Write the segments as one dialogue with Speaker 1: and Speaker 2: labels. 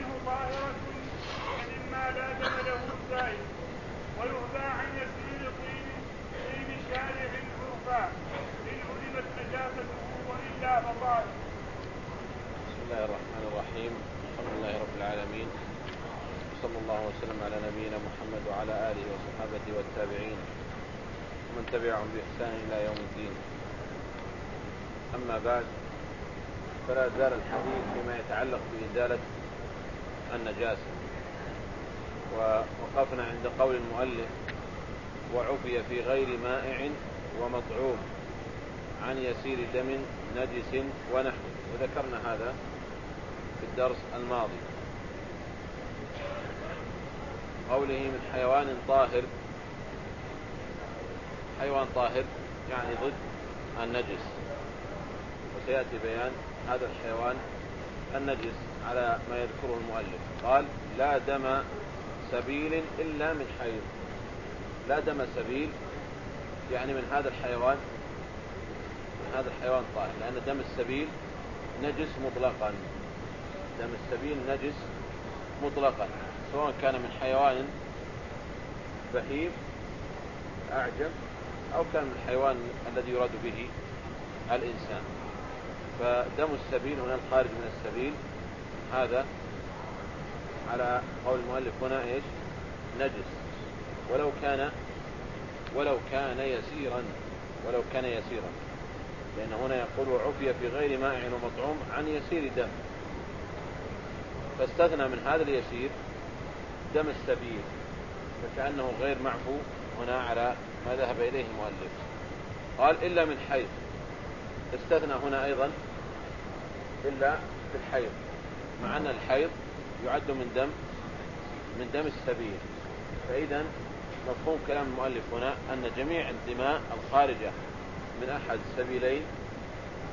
Speaker 1: ومنه طاهرة ومما لا دم له سائل ويهدى عن يسير طين طين شارع عرفا إن علمت نجاسته وإلا فطاهر.
Speaker 2: بسم الله الرحمن الرحيم الحمد لله رب العالمين وصلى الله وسلم على نبينا محمد وعلى آله وصحبه والتابعين ومن تبعهم بإحسان إلى يوم الدين أما بعد فلا زال الحديث فيما يتعلق بإزالة النجاسة. ووقفنا عند قول المؤلف وعفي في غير مائع ومطعوم عن يسير دم نجس ونحوه وذكرنا هذا في الدرس الماضي. قوله من حيوان طاهر حيوان طاهر يعني ضد النجس. وسيأتي بيان هذا الحيوان النجس. على ما يذكره المؤلف. قال لا دم سبيل إلا من حيض. لا دم سبيل يعني من هذا الحيوان من هذا الحيوان طاهر لأن دم السبيل نجس مطلقا. دم السبيل نجس مطلقا. سواء كان من حيوان بهيم أعجم أو كان من الحيوان الذي يراد به الإنسان. فدم السبيل هنا الخارج من السبيل هذا على قول المؤلف هنا إيش؟ نجس. ولو كان ولو كان يسيرا ولو كان يسيرا. لأن هنا يقول وعفي في غير مائع ومطعوم عن يسير دم. فاستثنى من هذا اليسير دم السبيل فكأنه غير معفو هنا على ما ذهب إليه المؤلف. قال إلا من حيث استثنى هنا أيضا إلا في الحيض مع أن الحيض يعد من دم من دم السبيل. فإذا مفهوم كلام المؤلف هنا أن جميع الدماء الخارجة من أحد السبيلين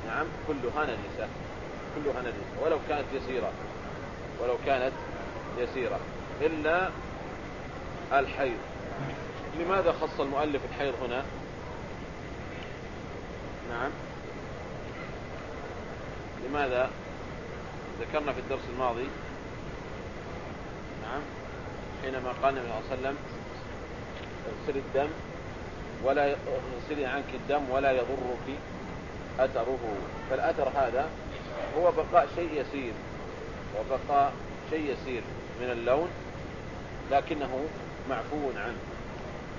Speaker 2: نعم كلها نجسة كلها نجسة ولو كانت يسيرة ولو كانت يسيرة. إلا الحيض. لماذا خص المؤلف الحيض هنا؟ نعم. لماذا؟ ذكرنا في الدرس الماضي نعم حينما قال النبي صلى الله عليه وسلم اغسل الدم ولا اغسلي عنك الدم ولا يضرك أثره. فالأثر هذا هو بقاء شيء يسير وبقاء شيء يسير من اللون لكنه معفو عنه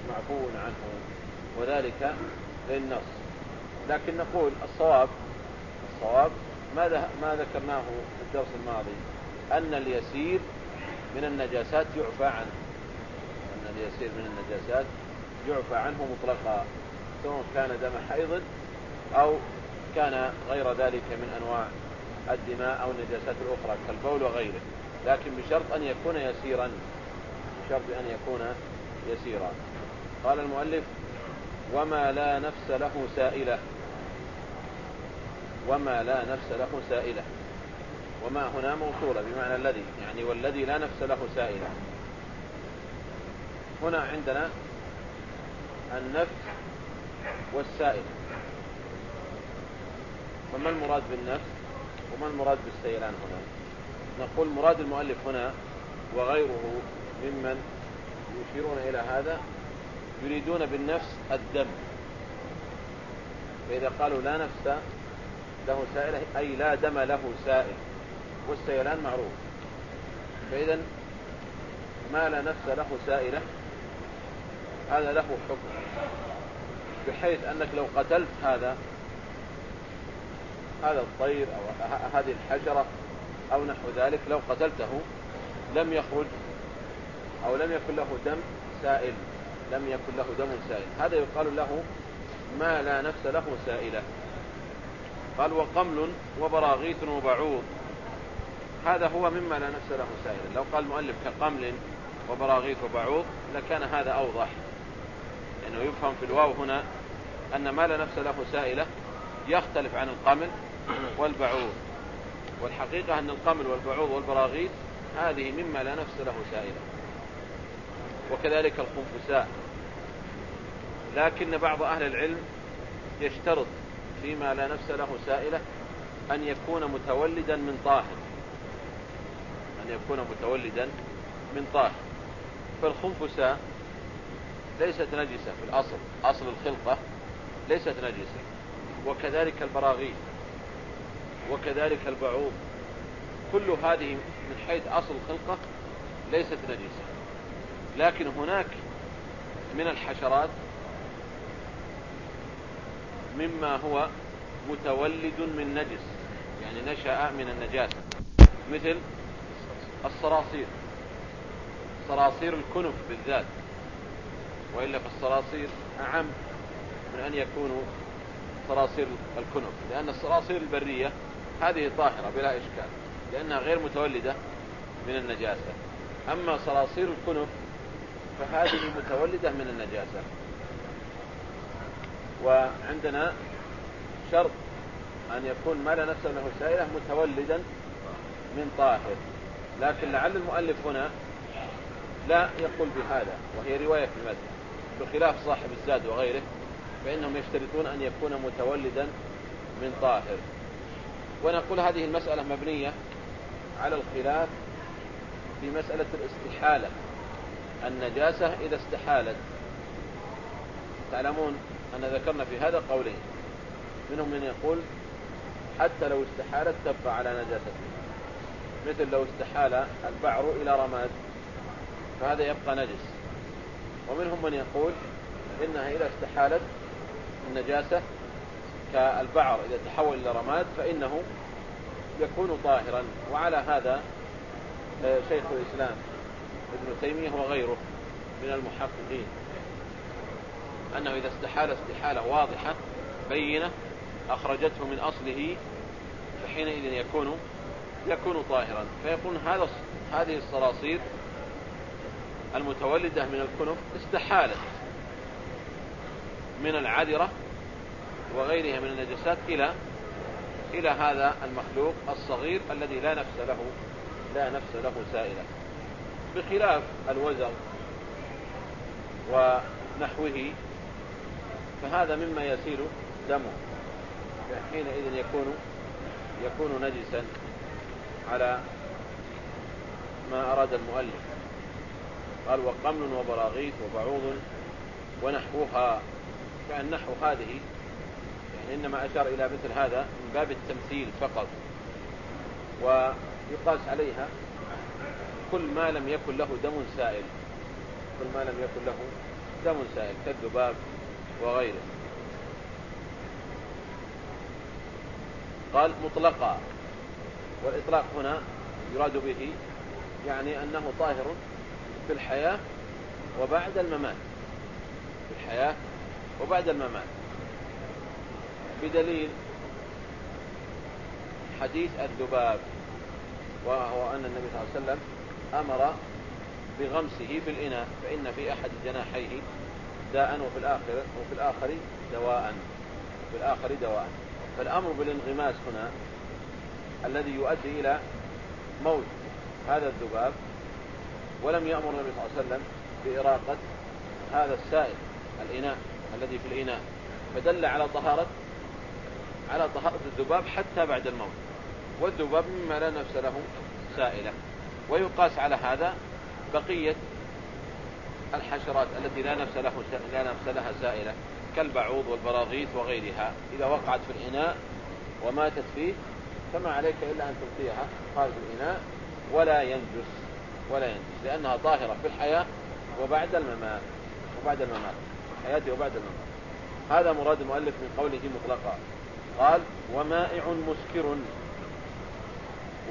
Speaker 2: معفو عنه وذلك للنص. لكن نقول الصواب الصواب ماذا ما ذكرناه في الدرس الماضي؟ أن اليسير من النجاسات يعفى عنه. أن اليسير من النجاسات يعفى عنه مطلقا سواء كان دم حيض أو كان غير ذلك من أنواع الدماء أو النجاسات الأخرى كالبول وغيره. لكن بشرط أن يكون يسيرا. بشرط أن يكون يسيرا. قال المؤلف وما لا نفس له سائلة. وما لا نفس له سائلة. وما هنا موصولة بمعنى الذي يعني والذي لا نفس له سائلة. هنا عندنا النفس والسائل. فما المراد بالنفس وما المراد بالسيلان هنا؟ نقول مراد المؤلف هنا وغيره ممن يشيرون إلى هذا يريدون بالنفس الدم. فإذا قالوا لا نفس له سائلة أي لا دم له سائل والسيلان معروف. فإذا ما لا نفس له سائلة هذا له حكم. بحيث أنك لو قتلت هذا هذا الطير أو هذه الحشرة أو نحو ذلك لو قتلته لم يخرج أو لم يكن له دم سائل لم يكن له دم سائل. هذا يقال له ما لا نفس له سائلة. قال وقمل وبراغيث وبعوض. هذا هو مما لا نفس له سائلا لو قال المؤلف كقمل وبراغيث وبعوض لكان هذا أوضح. لأنه يفهم في الواو هنا أن ما لا نفس له سائلة يختلف عن القمل والبعوض. والحقيقة أن القمل والبعوض والبراغيث هذه مما لا نفس له سائلة. وكذلك الخنفساء. لكن بعض أهل العلم يشترط فيما لا نفس له سائلة أن يكون متولدا من طاهر. أن يكون متولدا من طاهر. فالخنفساء ليست نجسة في الأصل أصل الخلقة ليست نجسة. وكذلك البراغيث وكذلك البعوض. كل هذه من حيث أصل الخلقة ليست نجسة. لكن هناك من الحشرات مما هو متولد من نجس يعني نشأ من النجاسة مثل الصراصير. صراصير الكنف بالذات. وإلا فالصراصير أعم من أن يكونوا صراصير الكنف. لأن الصراصير البرية هذه طاهرة بلا إشكال لأنها غير متولدة من النجاسة. أما صراصير الكنف فهذه متولدة من النجاسة. وعندنا شرط أن يكون ما لا نفس له سائلة متولدا من طاهر. لكن لعل المؤلف هنا لا يقول بهذا وهي رواية في المذهب بخلاف صاحب الزاد وغيره فإنهم يشترطون أن يكون متولدا من طاهر. ونقول هذه المسألة مبنية على الخلاف في مسألة الاستحالة. النجاسة إذا استحالت تعلمون أن ذكرنا في هذا قولين. منهم من يقول حتى لو استحالت تبقى على نجاسته مثل لو استحال البعر إلى رماد فهذا يبقى نجس. ومنهم من يقول إنها إذا استحالت النجاسة كالبعر إذا تحول إلى رماد فإنه يكون طاهرا. وعلى هذا آه، شيخ الإسلام ابن تيمية وغيره من المحققين. أنه إذا استحال استحالة واضحة بينة أخرجته من أصله فحينئذ يكون يكون طاهرا. فيكون هذا هذه الصراصير المتولدة من الكنف استحالت من العذرة وغيرها من النجسات إلى إلى هذا المخلوق الصغير الذي لا نفس له لا نفس له سائلة. بخلاف الوزر ونحوه فهذا مما يسيل دمه. حينئذ يكون يكون نجسا على ما أراد المؤلف. قال وقمل وبراغيث وبعوض ونحوها. فالنحو هذه يعني إنما أشار إلى مثل هذا من باب التمثيل فقط. ويقاس عليها كل ما لم يكن له دم سائل. كل ما لم يكن له دم سائل. كالذباب وغيره. قال مطلقا. والإطلاق هنا يراد به يعني أنه طاهر في الحياة وبعد الممات. في الحياة وبعد الممات. بدليل حديث الذباب وهو أن النبي صلى الله عليه وسلم أمر بغمسه في الإناء فإن في أحد جناحيه داء وفي الآخر وفي الآخر دواء. في الآخر دواء. فالأمر بالانغماس هنا الذي يؤدي إلى موت هذا الذباب ولم يأمر النبي صلى الله عليه وسلم بإراقة هذا السائل الإناء الذي في الإناء. فدل على طهارة على طهارة الذباب حتى بعد الموت. والذباب مما لا نفس له سائلة. ويقاس على هذا بقية الحشرات التي لا نفس له لا نفس لها سائلة كالبعوض والبراغيث وغيرها إذا وقعت في الإناء وماتت فيه فما عليك إلا أن تلقيها خارج الإناء ولا ينجس ولا ينجس لأنها طاهرة في الحياة وبعد الممات وبعد الممات حياته وبعد الممات. هذا مراد المؤلف من قوله مطلقا. قال ومائع مسكر.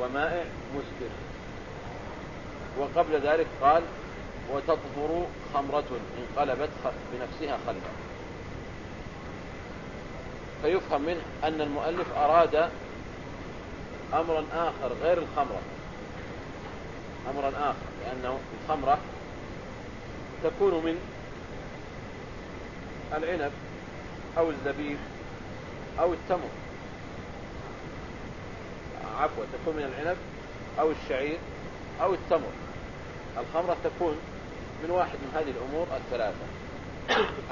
Speaker 2: ومائع مسكر. وقبل ذلك قال وتطهر خمرة انقلبت بنفسها خلفا. فيفهم منه أن المؤلف أراد أمرا آخر غير الخمرة. أمرا آخر لأنه الخمرة تكون من العنب أو الزبيب أو التمر. عفوا تكون من العنب أو الشعير أو التمر. الخمرة تكون من واحد من هذه الأمور الثلاثة.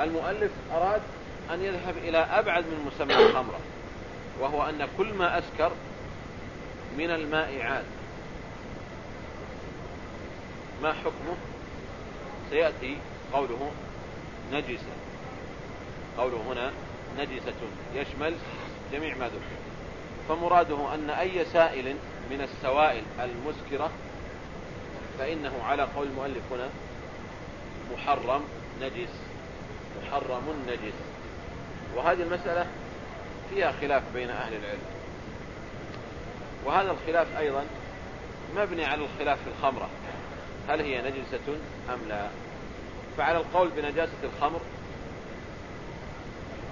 Speaker 2: المؤلف أراد أن يذهب إلى أبعد من مسمى الخمرة وهو أن كل ما أسكر من المائعات ما حكمه؟ سيأتي قوله نجسة. قوله هنا نجسة يشمل جميع ما ذكر. فمراده أن أي سائل من السوائل المسكرة فإنه على قول المؤلف هنا محرم نجس. محرم نجس. وهذه المسألة فيها خلاف بين أهل العلم. وهذا الخلاف أيضا مبني على الخلاف في الخمرة. هل هي نجسة أم لا؟ فعلى القول بنجاسة الخمر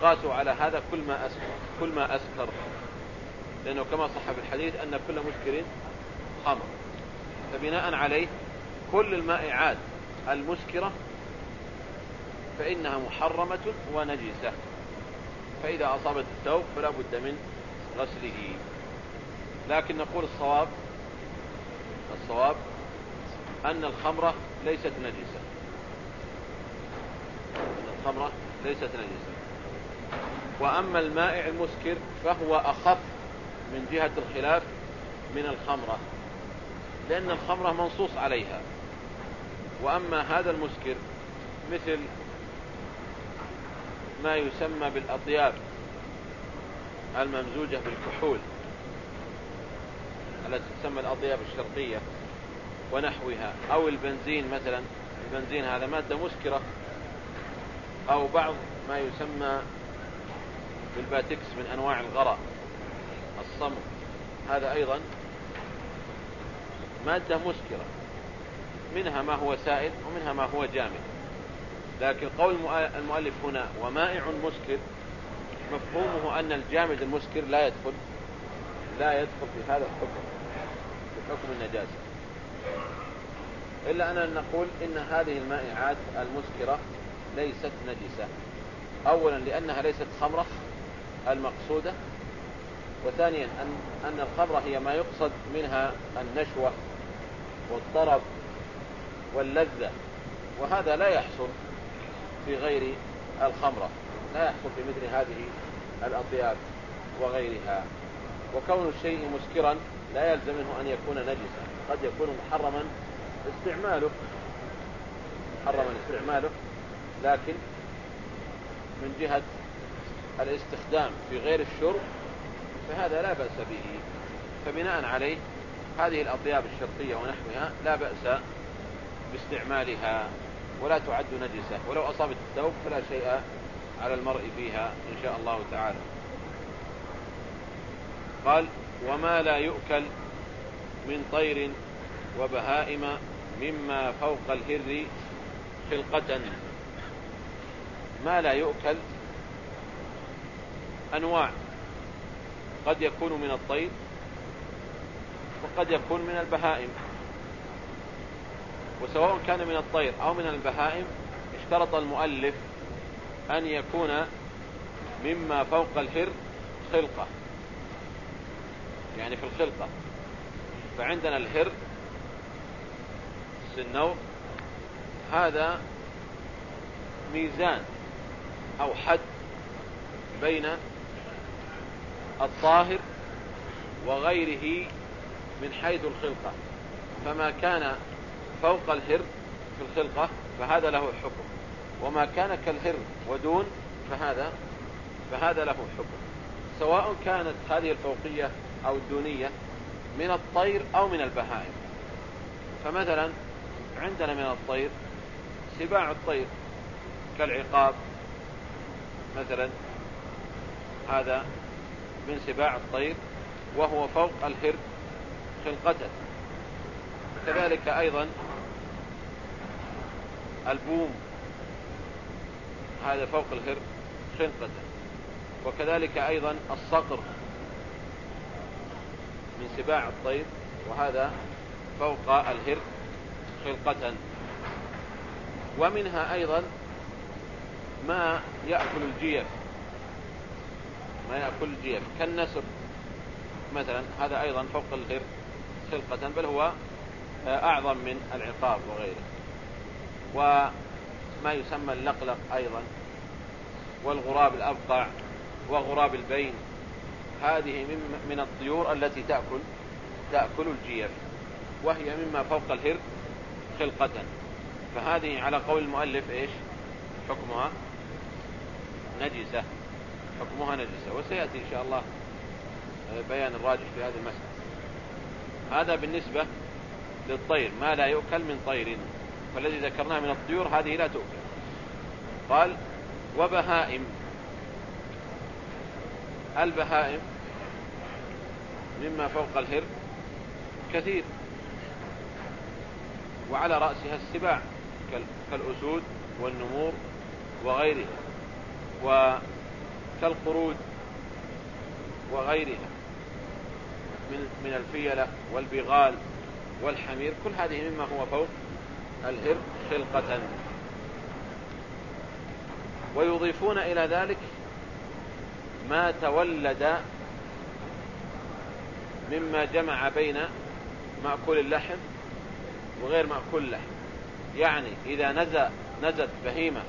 Speaker 2: قاسوا على هذا كل ما أسكر كل ما أسكر. لأنه كما صح في الحديث أن كل مسكر خمر. فبناء عليه كل المائعات المسكرة فإنها محرمة ونجسة. فإذا أصابت الثوب فلا بد من غسله. لكن نقول الصواب الصواب أن الخمرة ليست نجسة. أن الخمرة ليست نجسة. وأما المائع المسكر فهو أخف من جهة الخلاف من الخمرة لأن الخمرة منصوص عليها. وأما هذا المسكر مثل ما يسمى بالأطياب الممزوجة بالكحول التي تسمى الأطياب الشرقية ونحوها أو البنزين مثلا. البنزين هذا مادة مسكرة أو بعض ما يسمى بالباتكس من أنواع الغراء الصمت هذا أيضا مادة مسكرة. منها ما هو سائل ومنها ما هو جامد. لكن قول المؤلف هنا ومائع مسكر مفهومه أن الجامد المسكر لا يدخل لا يدخل في هذا الحكم في حكم النجاسة. إلا أننا نقول إن هذه المائعات المسكرة ليست نجسة. أولا لأنها ليست خمرة المقصودة وثانيا أن, أن الخمرة هي ما يقصد منها النشوة والطرب واللذة وهذا لا يحصل في غير الخمرة لا يحصل في مثل هذه الأطياب وغيرها. وكون الشيء مسكرا لا يلزم منه أن يكون نجسا قد يكون محرما استعماله محرما استعماله لكن من جهة الاستخدام في غير الشرب فهذا لا بأس به. فبناء عليه هذه الأطياب الشرقية ونحوها لا بأس باستعمالها ولا تعد نجسة. ولو أصابت الثوب فلا شيء على المرء فيها إن شاء الله تعالى. قال وما لا يؤكل من طير وبهائم مما فوق الهر خلقة. ما لا يؤكل أنواع قد يكون من الطير وقد يكون من البهائم. وسواء كان من الطير أو من البهائم اشترط المؤلف أن يكون مما فوق الهر خلقة. يعني في الخلقة. فعندنا الهر السنور هذا ميزان أو حد بين الطاهر وغيره من حيث الخلقة. فما كان فوق الهر في الخلقة فهذا له الحكم وما كان كالهر ودون فهذا فهذا له الحكم سواء كانت هذه الفوقية أو الدونية من الطير أو من البهائم. فمثلا عندنا من الطير سباع الطير كالعقاب. مثلا هذا من سباع الطير وهو فوق الهر خلقته. كذلك أيضا البوم. هذا فوق الهر خلقته وكذلك أيضا الصقر من سباع الطير وهذا فوق الهر خلقة ومنها أيضا ما يأكل الجيف. ما يأكل الجيف. كالنسر مثلا هذا أيضا فوق الهر خلقة بل هو أعظم من العقاب وغيره. وما يسمى اللقلق أيضا والغراب الأبقع وغراب البين. هذه من الطيور التي تأكل تأكل الجيف وهي مما فوق الهر خلقة. فهذه على قول المؤلف إيش؟ حكمها نجسة حكمها نجسة. وسيأتي إن شاء الله بيان الراجح في هذه المسألة. هذا بالنسبة للطير ما لا يؤكل من طير. فالذي ذكرناه من الطيور هذه لا تؤكل. قال وبهائم. البهائم مما فوق الهر كثير وعلى رأسها السباع كالأسود والنمور وغيرها وكالقرود وغيرها من من الفيلة والبغال والحمير كل هذه مما هو فوق الهر خلقة. ويضيفون إلى ذلك ما تولد مما جمع بين مأكول اللحم وغير مأكول اللحم. يعني إذا نزى نزت بهيمة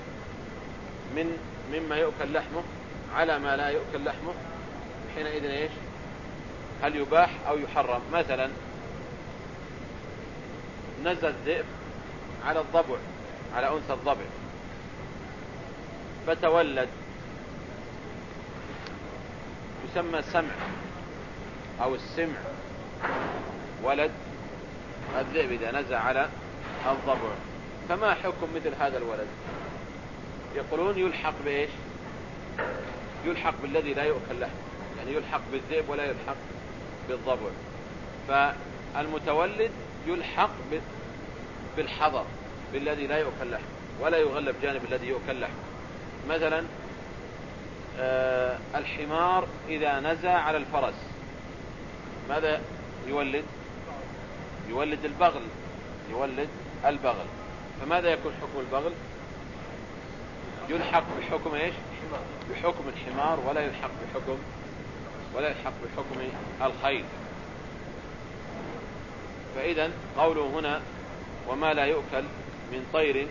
Speaker 2: من مما يؤكل لحمه على ما لا يؤكل لحمه حينئذ إيش؟ هل يباح أو يحرم؟ مثلا نزل الذئب على الضبع على أنثى الضبع. فتولد يسمى سمع أو السمع. ولد الذئب إذا نزع على الضبع. فما حكم مثل هذا الولد؟ يقولون يلحق بإيش؟ يلحق بالذي لا يؤكل لحم يعني يلحق بالذئب ولا يلحق بالضبع. فالمتولد يلحق بالحضر بالذي لا يؤكل لحم ولا يغلب جانب الذي يؤكل لحم مثلا آه الحمار إذا نزى على الفرس ماذا يولد؟ يولد البغل يولد البغل. فماذا يكون حكم البغل؟ يلحق بحكم إيش؟ بحكم الحمار ولا يلحق بحكم ولا يلحق بحكم الخيل. فإذا قوله هنا وما لا يؤكل من طير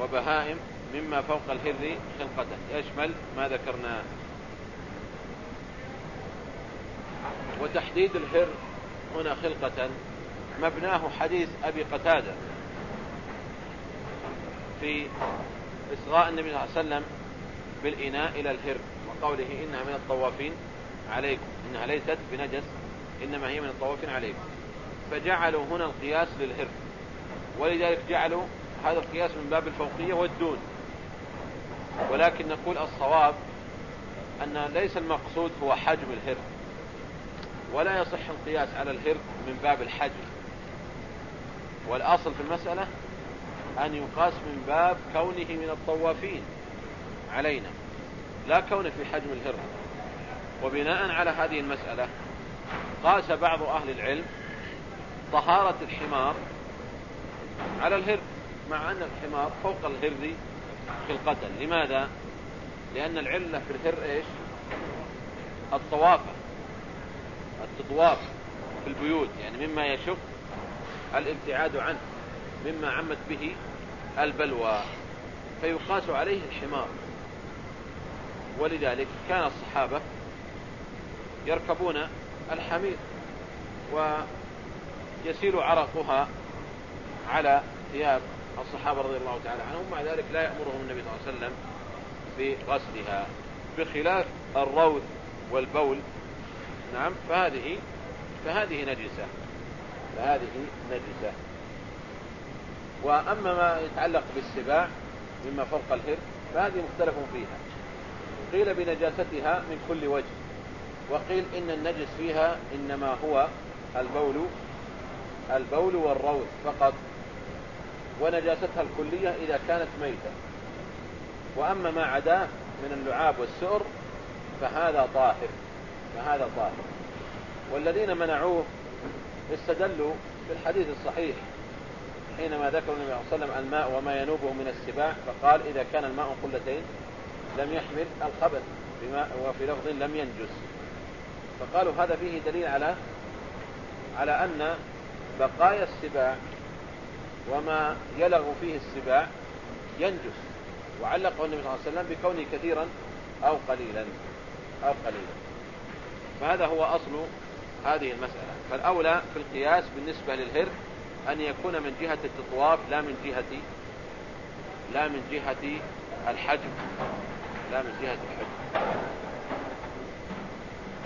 Speaker 2: وبهائم مما فوق الهر خلقة يشمل ما ذكرناه وتحديد الهر هنا خلقة. مبناه حديث أبي قتادة في إصغاء النبي صلى الله عليه وسلم بالإناء إلى الهر وقوله إنها من الطوافين عليكم إنها ليست بنجس إنما هي من الطوافين عليكم. فجعلوا هنا القياس للهر ولذلك جعلوا هذا القياس من باب الفوقية والدون. ولكن نقول الصواب أن ليس المقصود هو حجم الهر ولا يصح القياس على الهر من باب الحجم. والأصل في المسألة أن يقاس من باب كونه من الطوافين علينا لا كونه في حجم الهر وبناء على هذه المسألة قاس بعض أهل العلم طهارة الحمار على الهر مع أن الحمار فوق الهر خلقة لماذا؟ لأن العلة في الهر إيش؟ الطوافة التطواف في البيوت. يعني مما يشق الابتعاد عنه مما عمت به البلوى. فيقاس عليه الحمار. ولذلك كان الصحابة يركبون الحمير ويسيل عرقها على ثياب الصحابة رضي الله تعالى عنهم مع ذلك لا يأمرهم النبي صلى الله عليه وسلم بغسلها بخلاف الروث والبول. نعم فهذه فهذه نجسة فهذه نجسة. وأما ما يتعلق بالسباع مما فوق الهر فهذه مختلف فيها. قيل بنجاستها من كل وجه وقيل إن النجس فيها إنما هو البول البول والروث فقط. ونجاستها الكلية إذا كانت ميتة. وأما ما عداه من اللعاب والسؤر فهذا طاهر فهذا طاهر. والذين منعوه استدلوا بالحديث الصحيح حينما ذكر النبي صلى الله عليه وسلم الماء وما ينوبه من السباع فقال إذا كان الماء قلتين لم يحمل الخبث بماء وفي لفظ لم ينجس. فقالوا هذا فيه دليل على على أن بقايا السباع وما يلغ فيه السباع ينجس. وعلقه النبي صلى الله عليه وسلم بكونه كثيرا أو قليلا أو قليلا. فهذا هو أصل هذه المسألة. فالأولى في القياس بالنسبة للهر أن يكون من جهة التطواف لا من جهة لا من جهة الحجم لا من جهة الحجم.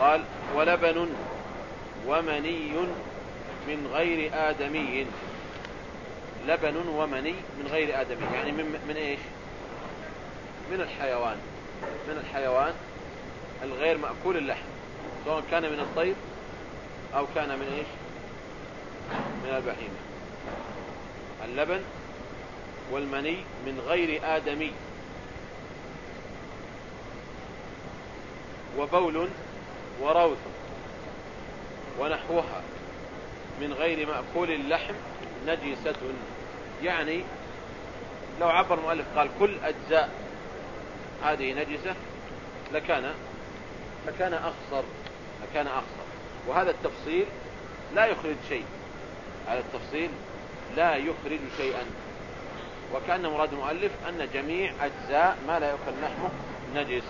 Speaker 2: قال ولبن ومني من غير آدمي. لبن ومني من غير آدمي. يعني من, من إيش؟ من الحيوان. من الحيوان الغير مأكول اللحم. سواء كان من الطير أو كان من إيش؟ من البهيمة. اللبن والمني من غير آدمي. وبول وروث ونحوها من غير مأكول اللحم نجسة. يعني لو عبر المؤلف قال كل أجزاء هذه نجسة لكان لكان أخصر لكان أخصر وهذا التفصيل لا يخرج شيء. هذا التفصيل لا يخرج شيئا. وكأن مراد المؤلف أن جميع أجزاء ما لا يؤكل لحمه نجس.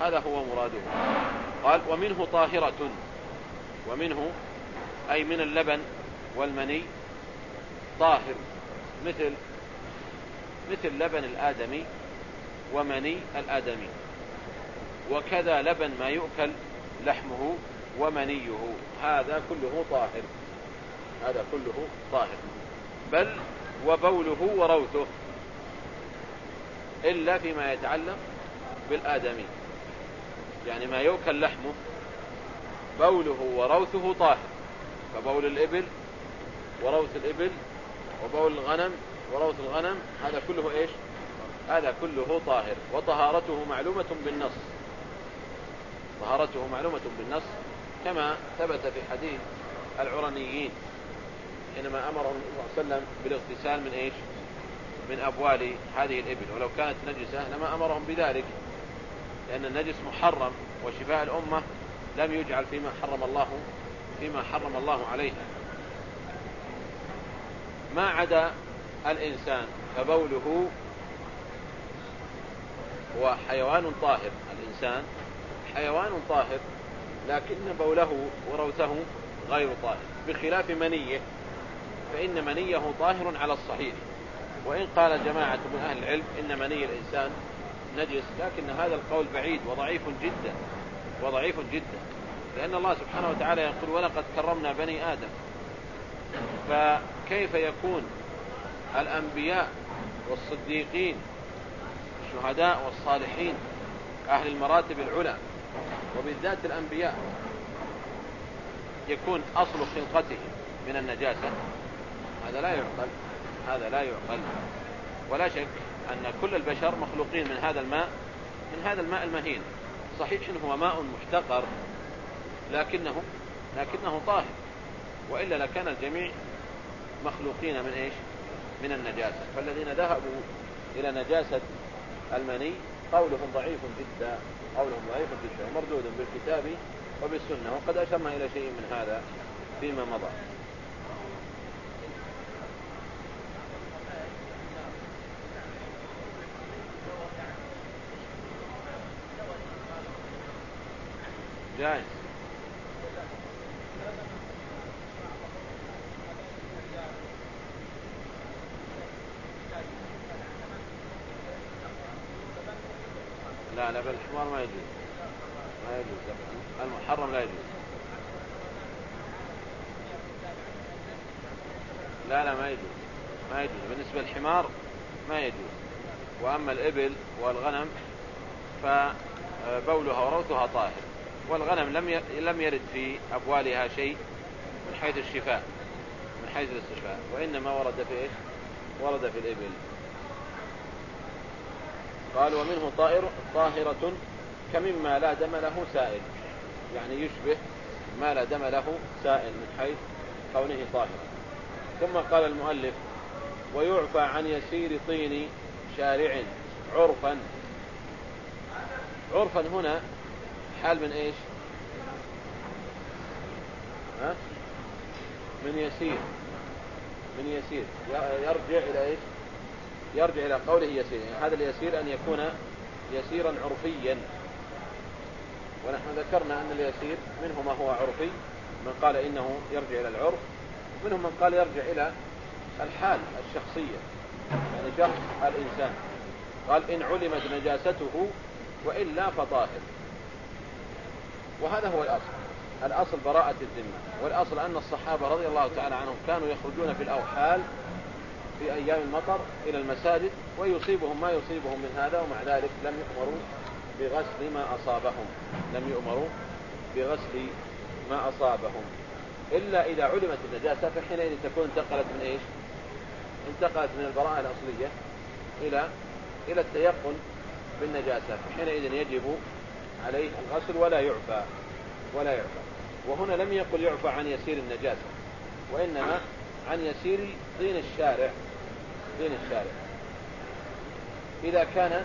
Speaker 2: هذا هو مراده. قال ومنه طاهرة. ومنه أي من اللبن والمني. طاهر مثل مثل لبن الآدمي ومني الآدمي. وكذا لبن ما يؤكل لحمه ومنيه. هذا كله طاهر. هذا كله طاهر. بل وبوله وروثه. إلا فيما يتعلق بالآدمي. يعني ما يؤكل لحمه بوله وروثه طاهر. فبول الإبل وروث الإبل وبول الغنم وروث الغنم هذا كله إيش؟ هذا كله طاهر وطهارته معلومة بالنص. طهارته معلومة بالنص كما ثبت في حديث العرنيين حينما أمرهم صلى الله عليه وسلم بالاغتسال من إيش؟ من أبوال هذه الإبل. ولو كانت نجسة لما أمرهم بذلك لأن النجس محرم وشفاء الأمة لم يجعل فيما حرم الله فيما حرم الله عليها. ما عدا الإنسان فبوله هو حيوان طاهر الإنسان حيوان طاهر لكن بوله وروثه غير طاهر. بخلاف منية فإن منيه طاهر على الصحيح. وإن قال جماعة من أهل العلم إن مني الإنسان نجس لكن هذا القول بعيد وضعيف جدا وضعيف جدا. لأن الله سبحانه وتعالى يقول ولقد كرمنا بني آدم. فكيف يكون الأنبياء والصديقين الشهداء والصالحين أهل المراتب العلى وبالذات الأنبياء يكون أصل خلقتهم من النجاسة؟ هذا لا يعقل هذا لا يعقل. ولا شك أن كل البشر مخلوقين من هذا الماء من هذا الماء المهين. صحيح أنه هو ماء محتقر لكنه لكنه طاهر. وإلا لكان الجميع مخلوقين من إيش؟ من النجاسة. فالذين ذهبوا إلى نجاسة المني قولهم ضعيف جدا قولهم ضعيف جدا ومردود بالكتاب وبالسنة وقد أشرنا إلى شيء من هذا فيما مضى. جائز بالحمار ما يجوز. ما يجوز. المحرم لا يجوز. لا لا ما يجوز. ما يجوز. بالنسبة للحمار ما يجوز. وأما الإبل والغنم فبولها وروثها طاهر. والغنم لم لم يرد في أبوالها شيء من حيث الشفاء من حيث الاستشفاء. وإنما ورد في إيش؟ ورد في الإبل. قال ومنه طائر طاهرة كمما لا دم له سائل. يعني يشبه ما لا دم له سائل من حيث كونه طاهرا ثم قال المؤلف ويعفى عن يسير طين شارع عرفا. عرفا هنا حال من إيش؟ ها؟ من يسير. من يسير. يرجع إلى إيش؟ يرجع إلى قوله يسير يعني هذا اليسير أن يكون يسيرا عرفيا. ونحن ذكرنا أن اليسير منه ما هو عرفي من قال إنه يرجع إلى العرف منهم من قال يرجع إلى الحال الشخصية يعني شخص الإنسان. قال إن علمت نجاسته وإلا فطاهر. وهذا هو الأصل الأصل براءة الذمة. والأصل أن الصحابة رضي الله تعالى عنهم كانوا يخرجون في الأوحال في أيام المطر إلى المساجد ويصيبهم ما يصيبهم من هذا ومع ذلك لم يؤمروا بغسل ما أصابهم. لم يؤمروا بغسل ما أصابهم. إلا إذا علمت النجاسة فحينئذ تكون انتقلت من إيش؟ انتقلت من البراءة الأصلية إلى إلى التيقن بالنجاسة. حينئذ يجب عليه الغسل ولا يعفى ولا يعفى. وهنا لم يقل يعفى عن يسير النجاسة وإنما عن يسير طين الشارع. طين الشارع. إذا كان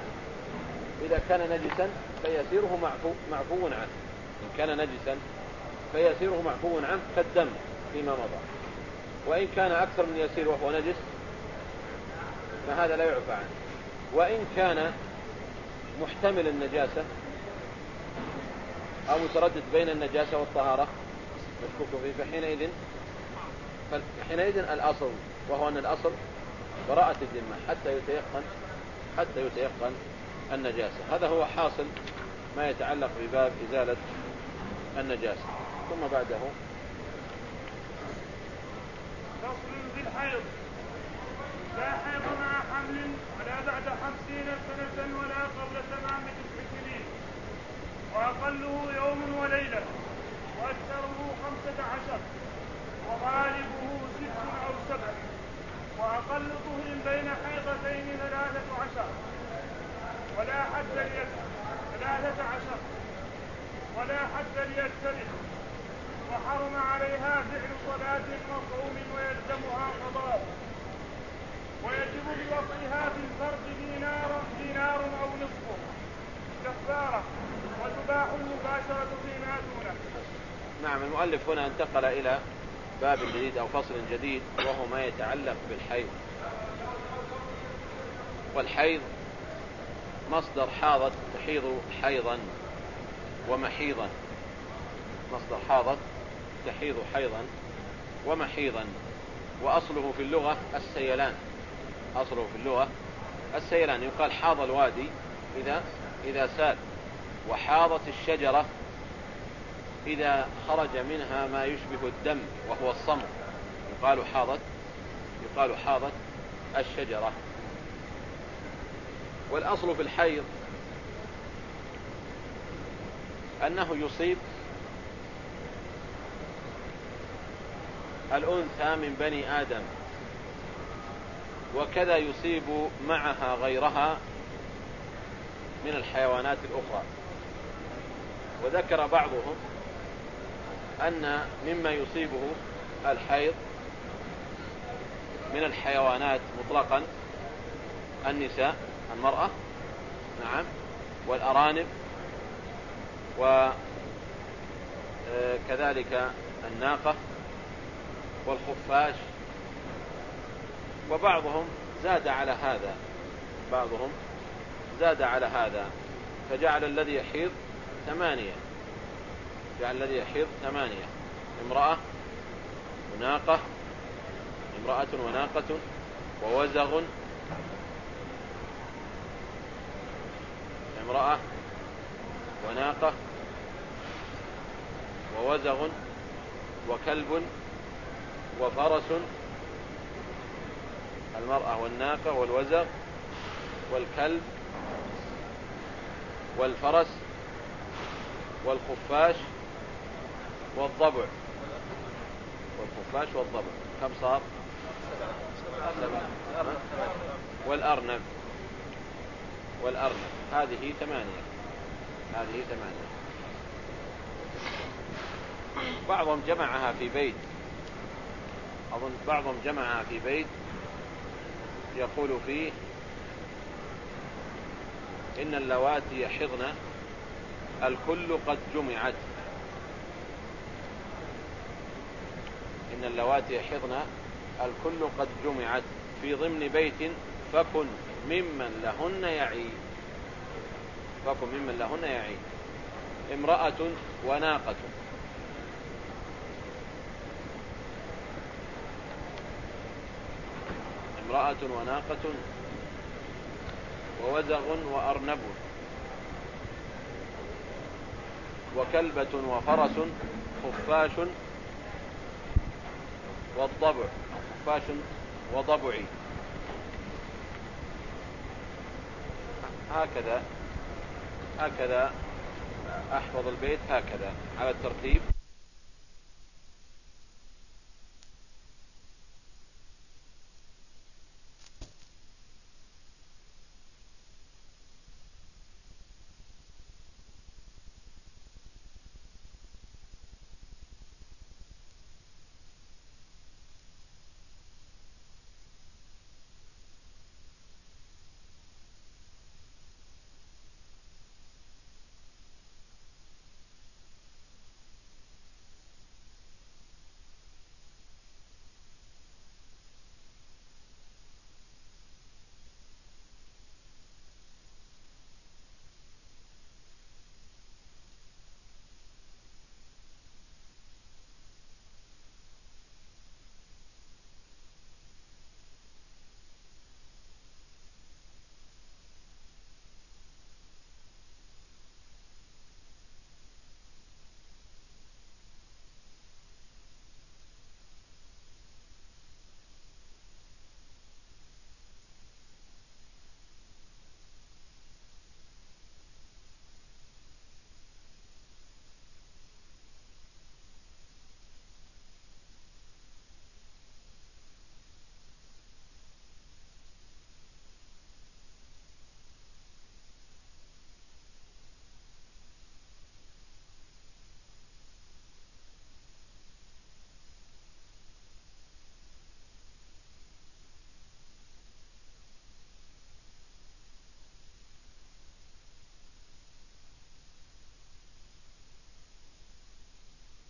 Speaker 2: إذا كان نجسا فيسيره معفو, معفو عنه. إن كان نجسا فيسيره معفو عنه كالدم فيما مضى. وإن كان أكثر من يسير وهو نجس فهذا لا يعفى عنه. وإن كان محتمل النجاسة أو متردد بين النجاسة والطهارة مشكوك فيه فحينئذ فحينئذ الأصل وهو أن الأصل براءة الذمة حتى يتيقن حتى يتيقن النجاسة. هذا هو حاصل ما يتعلق بباب إزالة النجاسة. ثم بعده.
Speaker 1: فصل في الحيض. لا حيض مع حمل ولا بعد خمسين سنة ولا قبل تمام تسع سنين وأقله يوم وليلة. وأكثره خمسة عشر. وغالبه ست أو سبع. وأقل طهر بين حيضتين ثلاثة عشر. ولا حد ليكثر ثلاثة عشر. ولا حد ليكترث وحرم عليها فعل صلاة وصوم ويلزمها قضاء. ويجب بوصلها في الفرد دينار دينار أو نصفه كفارة. وتباح المباشره فيما دونه.
Speaker 2: نعم المؤلف هنا انتقل إلى باب جديد أو فصل جديد وهو ما يتعلق بالحيض. والحيض مصدر حاضت تحيض حيضا ومحيضا. مصدر حاضت تحيض حيضا ومحيضا. وأصله في اللغة السيلان. أصله في اللغة السيلان. يقال حاض الوادي إذا إذا سال. وحاضت الشجرة إذا خرج منها ما يشبه الدم وهو الصمت يقال حاضت يقال حاضت الشجرة. والأصل في الحيض أنه يصيب الأنثى من بني آدم وكذا يصيب معها غيرها من الحيوانات الأخرى. وذكر بعضهم أن مما يصيبه الحيض من الحيوانات مطلقا النساء المرأة نعم والأرانب وكذلك الناقة والخفاش. وبعضهم زاد على هذا بعضهم زاد على هذا فجعل الذي يحيض ثمانية. جعل الذي يحيض ثمانية. امرأة وناقة امرأة وناقة ووزغ امرأة وناقة ووزغ وكلب وفرس المرأة والناقة والوزغ والكلب والفرس والخفاش والضبع. والخفاش والضبع. كم صار؟ والأرنب. والأرنب. هذه ثمانية. هذه ثمانية. بعضهم جمعها في بيت. أظن بعضهم جمعها في بيت. يقول فيه إن اللواتي يحضن الكل قد جمعت. إن اللواتي يحضن الكل قد جمعت في ضمن بيت فكن ممن لهن يعي فكن ممن لهن يعي امرأة وناقة. امرأة وناقة ووزغ وأرنب. وكلبة وفرس خفاش والضبع خفاش وضبعي. هكذا هكذا أحفظ البيت هكذا على الترتيب.